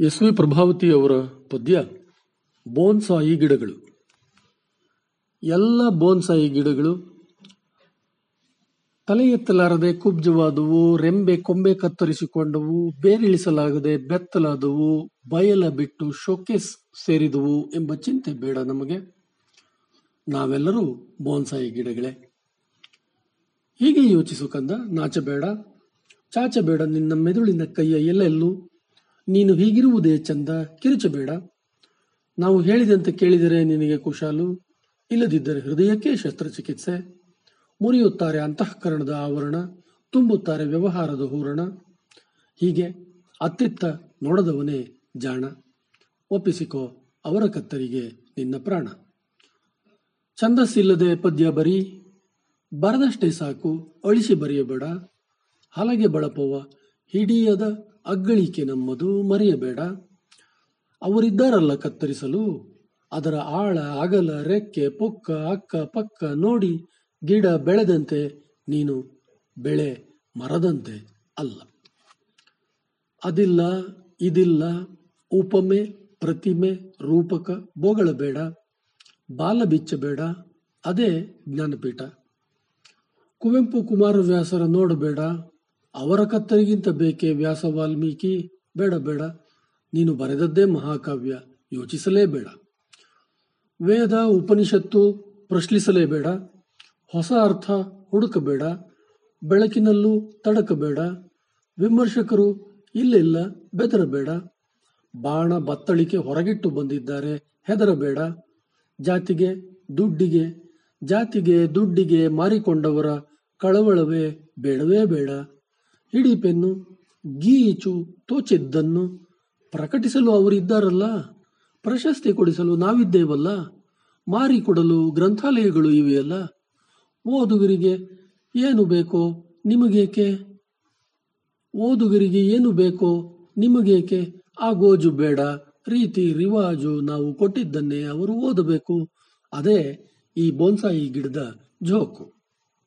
S V Prabhavati ಅವರ ಪದ್ಯ bonsai ಗಿಡಗಳು. ಎಲ್ಲ ಬೋನ್ಸಾಯಿ ಗಿಡಗಳು ತಲೆ ಎತ್ತಲಾರದೆ ಕುಬ್ಜವಾದವು, ರೆಂಬೆ ಕೊಂಬೆ ಕತ್ತರಿಸಿಕೊಂಡವು, ಬೇರಿಳಿಸಲಾಗದೆ ಬೆತ್ತಲಾದವು, ಬಯಲ ಬಿಟ್ಟು ಶೋಕೇಸ್ ಸೇರಿದವು ಎಂಬ ಚಿಂತೆ ಬೇಡ ನಮಗೆ. ನಾವೆಲ್ಲರೂ ಬೋನ್ಸಾಯಿ ಗಿಡಗಳೇ. ಹೀಗೆ ಯೋಚಿಸು ಕಂದ, ನಾಚಬೇಡ, ಚಾಚಬೇಡ ನಿನ್ನ ಮೆದುಳಿನ ಕೈಯ ಎಲ್ಲೆಲ್ಲೂ ನೀನು ಹೀಗಿರುವುದೇ ಚಂದ, ಕಿರುಚಬೇಡ. ನಾವು ಹೇಳಿದಂತೆ ಕೇಳಿದರೆ ನಿನಗೆ ಕುಶಾಲು, ಇಲ್ಲದಿದ್ದರೆ ಹೃದಯಕ್ಕೆ ಶಸ್ತ್ರಚಿಕಿತ್ಸೆ. ಮುರಿಯುತ್ತಾರೆ ಅಂತಃಕರಣದ ಆವರಣ, ತುಂಬುತ್ತಾರೆ ವ್ಯವಹಾರದ ಹೂರಣ. ಹೀಗೆ ಅತ್ತಿತ್ತ ನೋಡದವನೇ ಜಾಣ. ಒಪ್ಪಿಸಿಕೋ, ಅವರ ಕತ್ತರಿಗೆ ನಿನ್ನ ಪ್ರಾಣ. ಛಂದಸ್ಸಿಲ್ಲದೆ ಪದ್ಯ ಬರೀ, ಬರದಷ್ಟೇ ಸಾಕು, ಅಳಿಸಿ ಬರೆಯಬೇಡ. ಹಲಗೆ ಬಳಪವ, ಹಿಡಿಯದ ಅಗ್ಗಳಿಕೆ ನಮ್ಮದು ಮರೆಯಬೇಡ. ಅವರಿದ್ದಾರಲ್ಲ ಕತ್ತರಿಸಲು. ಅದರ ಆಳ, ಅಗಲ, ರೆಕ್ಕೆ, ಪೊಕ್ಕ, ಅಕ್ಕ, ಪಕ್ಕ ನೋಡಿ ಗಿಡ ಬೆಳೆದಂತೆ, ನೀನು ಬೆಳೆ ಮರದಂತೆ ಅಲ್ಲ. ಅದಿಲ್ಲ, ಇದಿಲ್ಲ, ಉಪಮೆ, ಪ್ರತಿಮೆ, ರೂಪಕ ಬೋಗಳಬೇಡ ಬಾಲ ಬಿಚ್ಚಬೇಡ ಅದೇ ಜ್ಞಾನಪೀಠ. ಕುವೆಂಪು ಕುಮಾರವ್ಯಾಸರ ನೋಡಬೇಡ ಅವರ ಕತ್ತರಿಗಿಂತ ಬೇಕೇ ವ್ಯಾಸ ವಾಲ್ಮೀಕಿ? ಬೇಡ ಬೇಡ. ನೀನು ಬರೆದದ್ದೇ ಮಹಾಕಾವ್ಯ. ಯೋಚಿಸಲೇಬೇಡ. ವೇದ, ಉಪನಿಷತ್ತು ಪ್ರಶ್ನಿಸಲೇಬೇಡ. ಹೊಸ ಅರ್ಥ ಹುಡುಕಬೇಡ. ಬೆಳಕಿನಲ್ಲೂ ತಡಕಬೇಡ. ವಿಮರ್ಶಕರು ಇಲ್ಲಿಲ್ಲ, ಬೆದರಬೇಡ. ಬಾಣ ಬತ್ತಳಿಕೆ ಹೊರಗಿಟ್ಟು ಬಂದಿದ್ದಾರೆ, ಹೆದರಬೇಡ. ಜಾತಿಗೆ ದುಡ್ಡಿಗೆ ಜಾತಿಗೆ ದುಡ್ಡಿಗೆ ಮಾರಿಕೊಂಡವರ ಕಳವಳವೇ ಬೇಡವೇ ಬೇಡ. ಹಿಡಿ ಪೆನ್ನು ಗೀಚು ತೋಚಿದ್ದನ್ನು ಪ್ರಕಟಿಸಲು ಅವರಿದ್ದಾರಲ್ಲ ಪ್ರಶಸ್ತಿ ಕೊಡಿಸಲು ನಾವಿದ್ದೇವಲ್ಲ? ಮಾರಿಕೊಡಲು ಗ್ರಂಥಾಲಯಗಳು ಇವೆಯಲ್ಲ? ಓದುಗರಿಗೆ ಏನು ಬೇಕೋ ನಿಮಗೇಕೆ? ಓದುಗರಿಗೆ ಏನು ಬೇಕೋ ನಿಮಗೇಕೆ? ಆ ಗೋಜು ಬೇಡ, ರೀತಿ ರಿವಾಜು ನಾವು ಕೊಟ್ಟಿದ್ದನ್ನೇ ಅವರು ಓದಬೇಕು. ಅದೇ ಈ ಬೋನ್ಸಾಯಿ ಗಿಡದ ಜೋಕು.